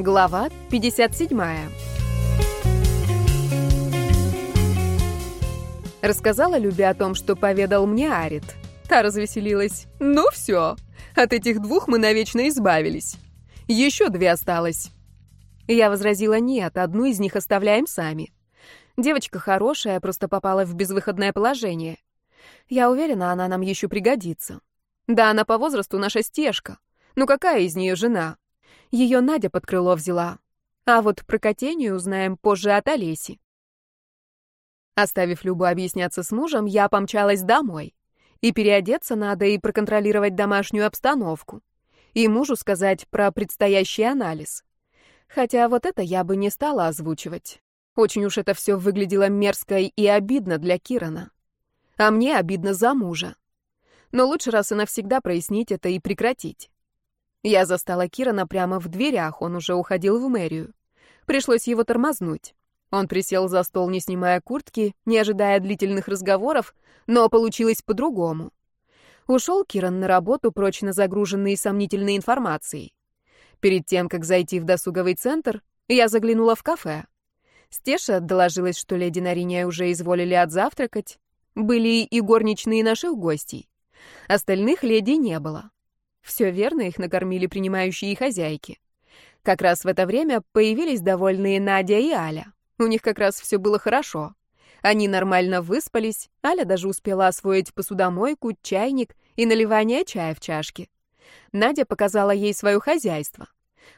Глава 57. Рассказала Любе о том, что поведал мне Арит. Та развеселилась. «Ну все, от этих двух мы навечно избавились. Еще две осталось». Я возразила «нет, одну из них оставляем сами». Девочка хорошая, просто попала в безвыходное положение. Я уверена, она нам еще пригодится. Да, она по возрасту наша стежка. Ну какая из нее жена? Ее Надя под крыло взяла. А вот про котению узнаем позже от Олеси. Оставив Любу объясняться с мужем, я помчалась домой. И переодеться надо, и проконтролировать домашнюю обстановку. И мужу сказать про предстоящий анализ. Хотя вот это я бы не стала озвучивать. Очень уж это все выглядело мерзко и обидно для Кирана. А мне обидно за мужа. Но лучше раз и навсегда прояснить это и прекратить. Я застала Кирана прямо в дверях, он уже уходил в мэрию. Пришлось его тормознуть. Он присел за стол, не снимая куртки, не ожидая длительных разговоров, но получилось по-другому. Ушел Киран на работу, прочно загруженный сомнительной информацией. Перед тем, как зайти в досуговый центр, я заглянула в кафе. Стеша доложилась, что леди Нариния уже изволили отзавтракать. Были и горничные наших гостей. Остальных леди не было. Все верно, их накормили принимающие хозяйки. Как раз в это время появились довольные Надя и Аля. У них как раз все было хорошо. Они нормально выспались, Аля даже успела освоить посудомойку, чайник и наливание чая в чашке. Надя показала ей свое хозяйство.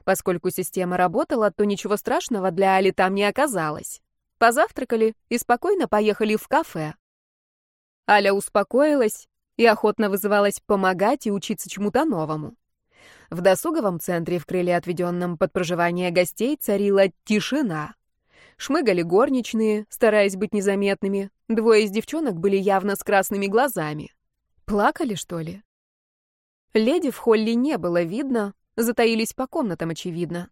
Поскольку система работала, то ничего страшного для Али там не оказалось. Позавтракали и спокойно поехали в кафе. Аля успокоилась и охотно вызывалась помогать и учиться чему-то новому. В досуговом центре, в крыле, отведенном под проживание гостей, царила тишина. Шмыгали горничные, стараясь быть незаметными. Двое из девчонок были явно с красными глазами. Плакали, что ли? Леди в холле не было видно, затаились по комнатам, очевидно.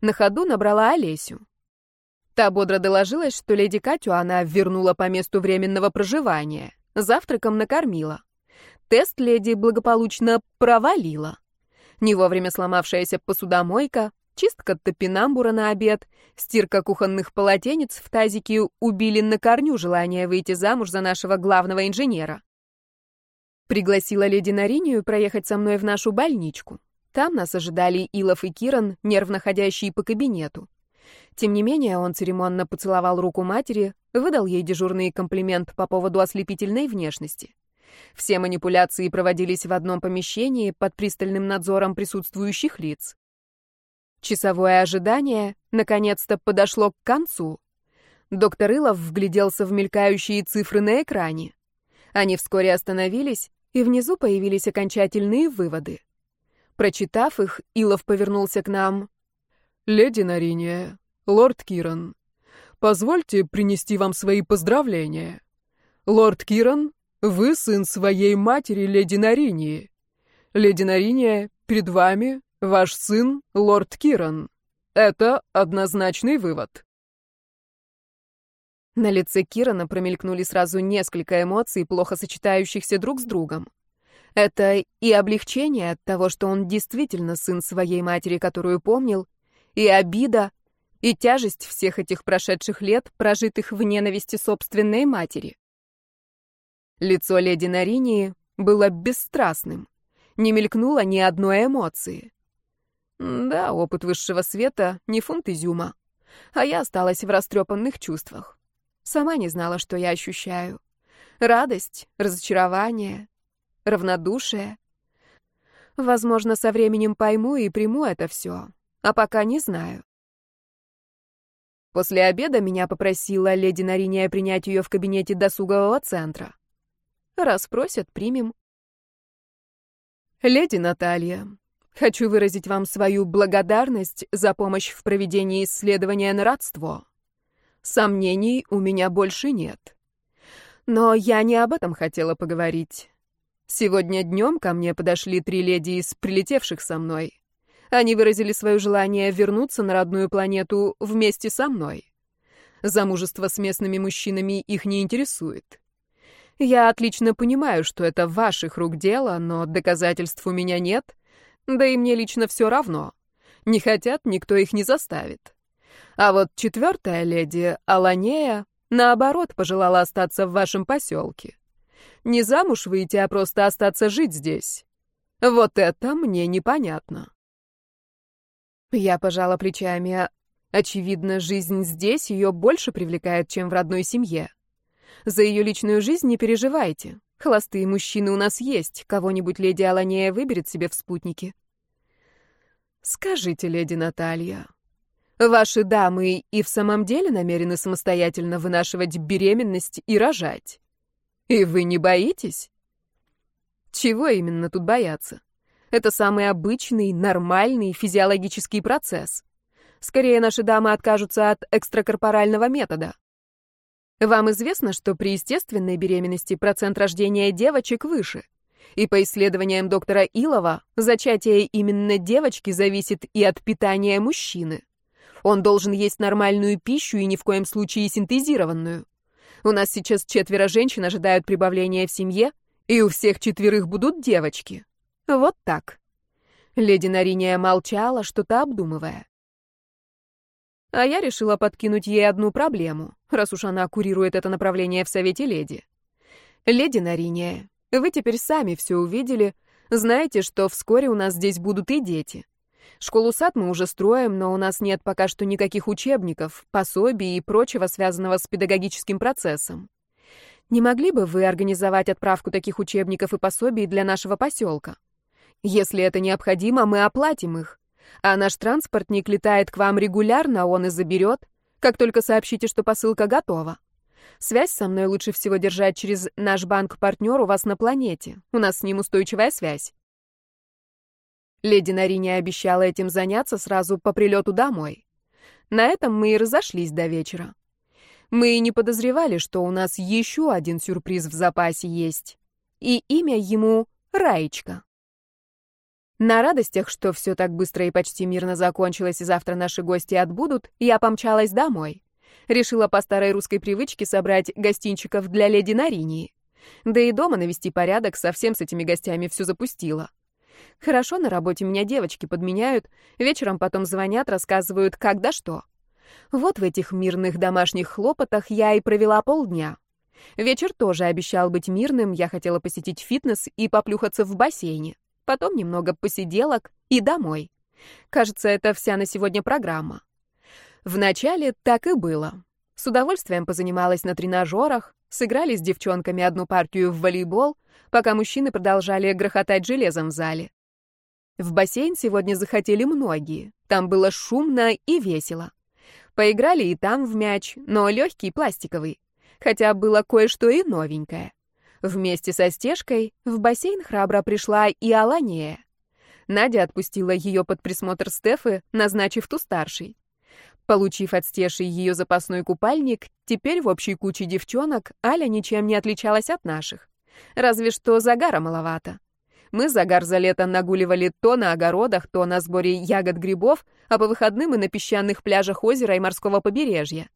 На ходу набрала Олесю. Та бодро доложилась, что леди Катю она вернула по месту временного проживания. Завтраком накормила. Тест леди благополучно провалила. Не вовремя сломавшаяся посудомойка, чистка топинамбура на обед, стирка кухонных полотенец в тазике убили на корню желание выйти замуж за нашего главного инженера. Пригласила леди Наринию проехать со мной в нашу больничку. Там нас ожидали Илов и Киран, нервно ходящие по кабинету. Тем не менее, он церемонно поцеловал руку матери, выдал ей дежурный комплимент по поводу ослепительной внешности. Все манипуляции проводились в одном помещении под пристальным надзором присутствующих лиц. Часовое ожидание наконец-то подошло к концу. Доктор Илов вгляделся в мелькающие цифры на экране. Они вскоре остановились, и внизу появились окончательные выводы. Прочитав их, Илов повернулся к нам. «Леди Нариния, лорд Киран, позвольте принести вам свои поздравления. Лорд Киран, вы сын своей матери, леди Наринии. Леди Нариния, перед вами ваш сын, лорд Киран. Это однозначный вывод». На лице Кирана промелькнули сразу несколько эмоций, плохо сочетающихся друг с другом. Это и облегчение от того, что он действительно сын своей матери, которую помнил, и обида, и тяжесть всех этих прошедших лет, прожитых в ненависти собственной матери. Лицо леди Наринии было бесстрастным, не мелькнуло ни одной эмоции. Да, опыт высшего света — не фунт изюма, а я осталась в растрепанных чувствах. Сама не знала, что я ощущаю. Радость, разочарование, равнодушие. Возможно, со временем пойму и приму это все, а пока не знаю. После обеда меня попросила леди Нариния принять ее в кабинете досугового центра. Раз просят, примем. Леди Наталья, хочу выразить вам свою благодарность за помощь в проведении исследования на родство. Сомнений у меня больше нет. Но я не об этом хотела поговорить. Сегодня днем ко мне подошли три леди из прилетевших со мной. Они выразили свое желание вернуться на родную планету вместе со мной. Замужество с местными мужчинами их не интересует. Я отлично понимаю, что это ваших рук дело, но доказательств у меня нет, да и мне лично все равно. Не хотят, никто их не заставит. А вот четвертая леди, Аланея, наоборот, пожелала остаться в вашем поселке. Не замуж выйти, а просто остаться жить здесь. Вот это мне непонятно. Я пожала плечами. Очевидно, жизнь здесь ее больше привлекает, чем в родной семье. За ее личную жизнь не переживайте. Холостые мужчины у нас есть. Кого-нибудь леди Аланея выберет себе в спутники. Скажите, леди Наталья, ваши дамы и в самом деле намерены самостоятельно вынашивать беременность и рожать? И вы не боитесь? Чего именно тут бояться? Это самый обычный, нормальный физиологический процесс. Скорее, наши дамы откажутся от экстракорпорального метода. Вам известно, что при естественной беременности процент рождения девочек выше. И по исследованиям доктора Илова, зачатие именно девочки зависит и от питания мужчины. Он должен есть нормальную пищу и ни в коем случае синтезированную. У нас сейчас четверо женщин ожидают прибавления в семье, и у всех четверых будут девочки. Вот так. Леди Нариния молчала, что-то обдумывая. А я решила подкинуть ей одну проблему, раз уж она курирует это направление в Совете Леди. Леди Нариния, вы теперь сами все увидели, знаете, что вскоре у нас здесь будут и дети. Школу-сад мы уже строим, но у нас нет пока что никаких учебников, пособий и прочего, связанного с педагогическим процессом. Не могли бы вы организовать отправку таких учебников и пособий для нашего поселка? Если это необходимо, мы оплатим их. А наш транспортник летает к вам регулярно, он и заберет, как только сообщите, что посылка готова. Связь со мной лучше всего держать через наш банк-партнер у вас на планете. У нас с ним устойчивая связь. Леди Нарине обещала этим заняться сразу по прилету домой. На этом мы и разошлись до вечера. Мы и не подозревали, что у нас еще один сюрприз в запасе есть. И имя ему Раечка. На радостях, что все так быстро и почти мирно закончилось, и завтра наши гости отбудут, я помчалась домой. Решила по старой русской привычке собрать гостинчиков для леди Наринии. Да и дома навести порядок, совсем с этими гостями все запустила. Хорошо, на работе меня девочки подменяют, вечером потом звонят, рассказывают, как да что. Вот в этих мирных домашних хлопотах я и провела полдня. Вечер тоже обещал быть мирным, я хотела посетить фитнес и поплюхаться в бассейне потом немного посиделок и домой. Кажется, это вся на сегодня программа. Вначале так и было. С удовольствием позанималась на тренажерах, сыграли с девчонками одну партию в волейбол, пока мужчины продолжали грохотать железом в зале. В бассейн сегодня захотели многие. Там было шумно и весело. Поиграли и там в мяч, но легкий, пластиковый. Хотя было кое-что и новенькое. Вместе со стежкой в бассейн храбро пришла и Аланея. Надя отпустила ее под присмотр Стефы, назначив ту старшей. Получив от Стеши ее запасной купальник, теперь в общей куче девчонок Аля ничем не отличалась от наших. Разве что загара маловато. Мы загар за лето нагуливали то на огородах, то на сборе ягод-грибов, а по выходным и на песчаных пляжах озера и морского побережья.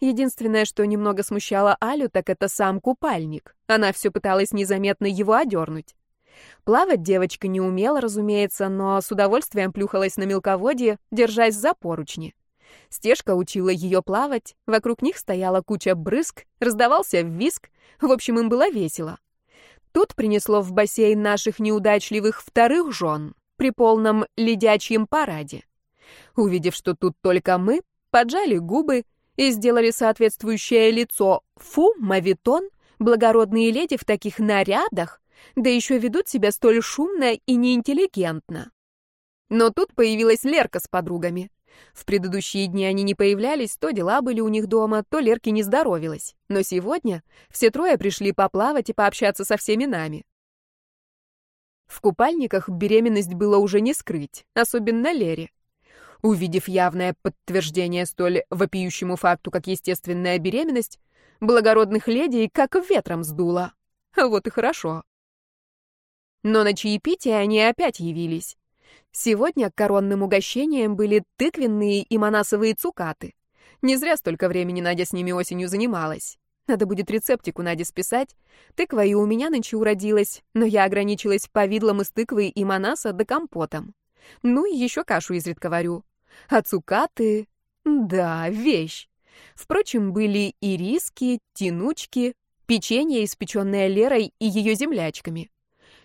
Единственное, что немного смущало Алю, так это сам купальник. Она все пыталась незаметно его одернуть. Плавать девочка не умела, разумеется, но с удовольствием плюхалась на мелководье, держась за поручни. Стежка учила ее плавать, вокруг них стояла куча брызг, раздавался виск, в общем, им было весело. Тут принесло в бассейн наших неудачливых вторых жен при полном ледячьем параде. Увидев, что тут только мы, поджали губы и сделали соответствующее лицо. Фу, мавитон, благородные леди в таких нарядах, да еще ведут себя столь шумно и неинтеллигентно. Но тут появилась Лерка с подругами. В предыдущие дни они не появлялись, то дела были у них дома, то Лерке не здоровилась. Но сегодня все трое пришли поплавать и пообщаться со всеми нами. В купальниках беременность было уже не скрыть, особенно Лере. Увидев явное подтверждение столь вопиющему факту, как естественная беременность, благородных леди как ветром сдуло. Вот и хорошо. Но на чаепитие они опять явились. Сегодня коронным угощением были тыквенные и манасовые цукаты. Не зря столько времени Надя с ними осенью занималась. Надо будет рецептику Наде списать. Тыква и у меня нынче уродилась, но я ограничилась повидлом из тыквы и манаса да компотом. Ну и еще кашу изредка варю. А цукаты... Да, вещь. Впрочем, были и риски, тянучки, печенье, испеченное Лерой и ее землячками.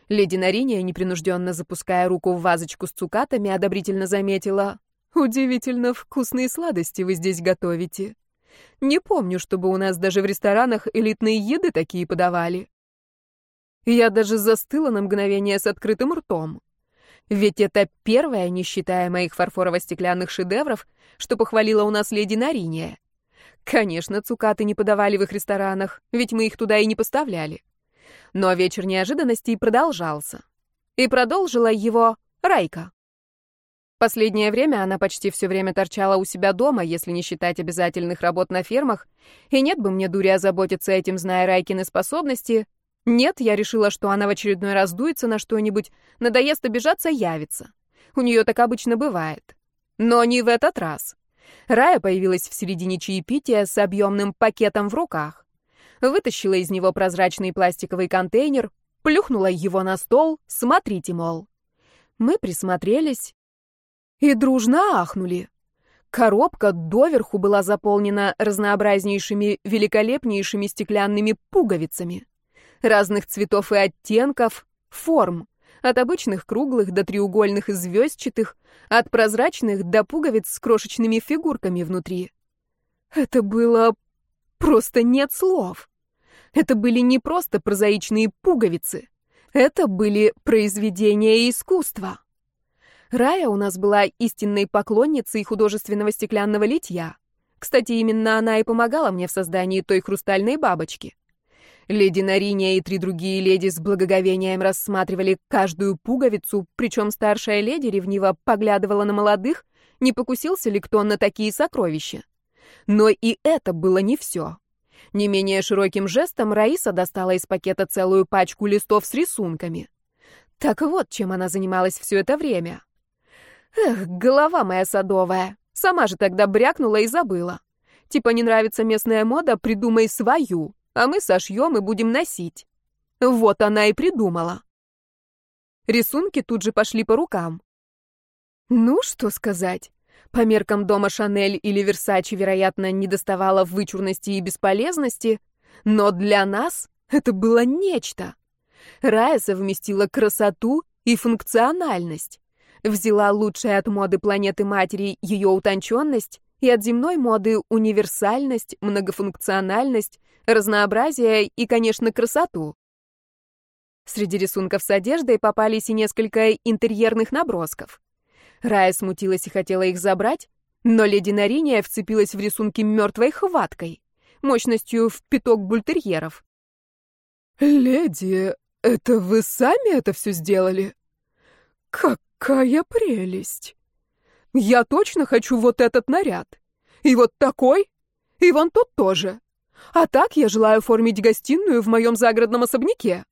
Леди Нариния, непринужденно запуская руку в вазочку с цукатами, одобрительно заметила. «Удивительно вкусные сладости вы здесь готовите. Не помню, чтобы у нас даже в ресторанах элитные еды такие подавали». Я даже застыла на мгновение с открытым ртом. Ведь это первое, не считая моих фарфорово-стеклянных шедевров, что похвалила у нас леди Нариния. Конечно, цукаты не подавали в их ресторанах, ведь мы их туда и не поставляли. Но вечер неожиданностей продолжался. И продолжила его Райка. Последнее время она почти все время торчала у себя дома, если не считать обязательных работ на фермах, и нет бы мне дури озаботиться этим, зная Райкины способности. Нет, я решила, что она в очередной раз дуется на что-нибудь, надоест обижаться, явится. У нее так обычно бывает. Но не в этот раз. Рая появилась в середине чаепития с объемным пакетом в руках. Вытащила из него прозрачный пластиковый контейнер, плюхнула его на стол, смотрите, мол. Мы присмотрелись и дружно ахнули. Коробка доверху была заполнена разнообразнейшими, великолепнейшими стеклянными пуговицами. Разных цветов и оттенков, форм. От обычных круглых до треугольных и звездчатых, от прозрачных до пуговиц с крошечными фигурками внутри. Это было... просто нет слов. Это были не просто прозаичные пуговицы. Это были произведения искусства. Рая у нас была истинной поклонницей художественного стеклянного литья. Кстати, именно она и помогала мне в создании той хрустальной бабочки. Леди Нариния и три другие леди с благоговением рассматривали каждую пуговицу, причем старшая леди ревниво поглядывала на молодых, не покусился ли кто на такие сокровища. Но и это было не все. Не менее широким жестом Раиса достала из пакета целую пачку листов с рисунками. Так вот, чем она занималась все это время. Эх, голова моя садовая. Сама же тогда брякнула и забыла. Типа не нравится местная мода, придумай свою а мы сошьем и будем носить. Вот она и придумала. Рисунки тут же пошли по рукам. Ну, что сказать. По меркам дома Шанель или Версачи, вероятно, не доставало в вычурности и бесполезности, но для нас это было нечто. Рая совместила красоту и функциональность. Взяла лучшее от моды планеты Матери ее утонченность и от земной моды универсальность, многофункциональность, разнообразие и, конечно, красоту. Среди рисунков с одеждой попались и несколько интерьерных набросков. Рая смутилась и хотела их забрать, но леди Нариния вцепилась в рисунки мертвой хваткой, мощностью в пяток бультерьеров. «Леди, это вы сами это все сделали? Какая прелесть! Я точно хочу вот этот наряд. И вот такой, и вон тот тоже. А так я желаю оформить гостиную в моем загородном особняке».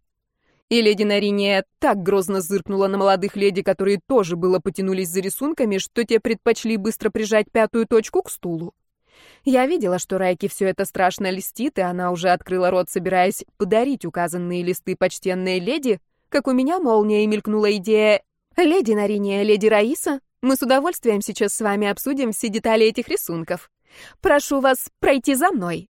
И леди Нариния так грозно зыркнула на молодых леди, которые тоже было потянулись за рисунками, что те предпочли быстро прижать пятую точку к стулу. Я видела, что Райке все это страшно льстит, и она уже открыла рот, собираясь подарить указанные листы почтенной леди, как у меня молния мелькнула идея «Леди Нариния, леди Раиса, мы с удовольствием сейчас с вами обсудим все детали этих рисунков. Прошу вас пройти за мной».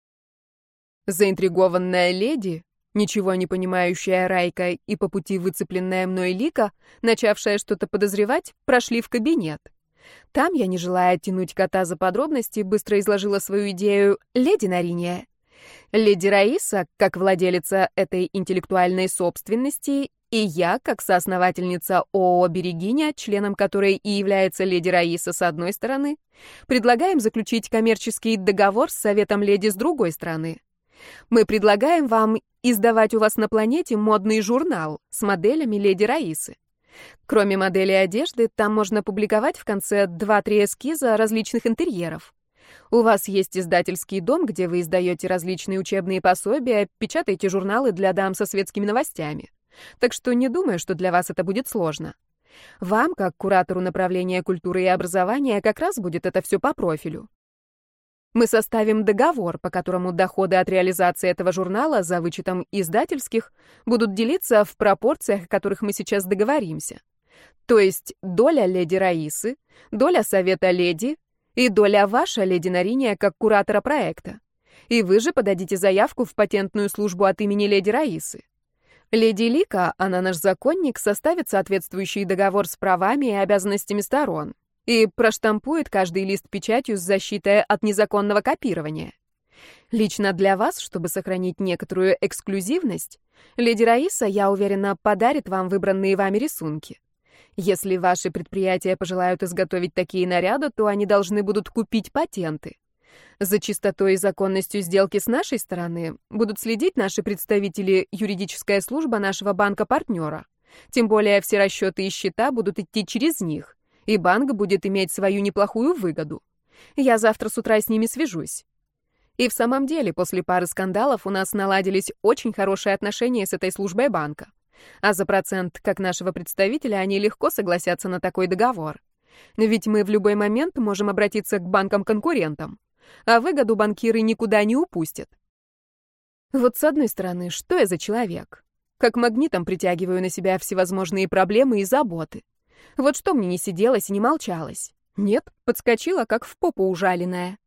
Заинтригованная леди, ничего не понимающая Райка и по пути выцепленная мной Лика, начавшая что-то подозревать, прошли в кабинет. Там я, не желая тянуть кота за подробности, быстро изложила свою идею леди Нариния. Леди Раиса, как владелица этой интеллектуальной собственности, и я, как соосновательница ООО «Берегиня», членом которой и является леди Раиса с одной стороны, предлагаем заключить коммерческий договор с советом леди с другой стороны. Мы предлагаем вам издавать у вас на планете модный журнал с моделями леди Раисы. Кроме моделей одежды, там можно публиковать в конце 2-3 эскиза различных интерьеров. У вас есть издательский дом, где вы издаете различные учебные пособия, печатаете журналы для дам со светскими новостями. Так что не думаю, что для вас это будет сложно. Вам, как куратору направления культуры и образования, как раз будет это все по профилю. Мы составим договор, по которому доходы от реализации этого журнала за вычетом издательских будут делиться в пропорциях, о которых мы сейчас договоримся. То есть доля леди Раисы, доля совета леди и доля ваша, леди Нариния, как куратора проекта. И вы же подадите заявку в патентную службу от имени леди Раисы. Леди Лика, она наш законник, составит соответствующий договор с правами и обязанностями сторон и проштампует каждый лист печатью с защитой от незаконного копирования. Лично для вас, чтобы сохранить некоторую эксклюзивность, леди Раиса, я уверена, подарит вам выбранные вами рисунки. Если ваши предприятия пожелают изготовить такие наряды, то они должны будут купить патенты. За чистотой и законностью сделки с нашей стороны будут следить наши представители, юридическая служба нашего банка-партнера. Тем более все расчеты и счета будут идти через них, и банк будет иметь свою неплохую выгоду. Я завтра с утра с ними свяжусь. И в самом деле, после пары скандалов у нас наладились очень хорошие отношения с этой службой банка. А за процент, как нашего представителя, они легко согласятся на такой договор. Ведь мы в любой момент можем обратиться к банкам-конкурентам а выгоду банкиры никуда не упустят. Вот с одной стороны, что я за человек? Как магнитом притягиваю на себя всевозможные проблемы и заботы. Вот что мне не сиделось и не молчалось? Нет, подскочила, как в попу ужаленная.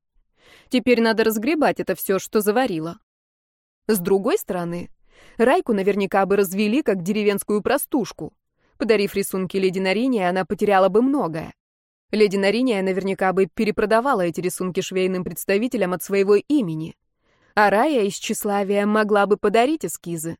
Теперь надо разгребать это все, что заварила. С другой стороны, Райку наверняка бы развели, как деревенскую простушку. Подарив рисунки леди Нарине, она потеряла бы многое. Леди Нариния наверняка бы перепродавала эти рисунки швейным представителям от своего имени. А Рая из тщеславия могла бы подарить эскизы.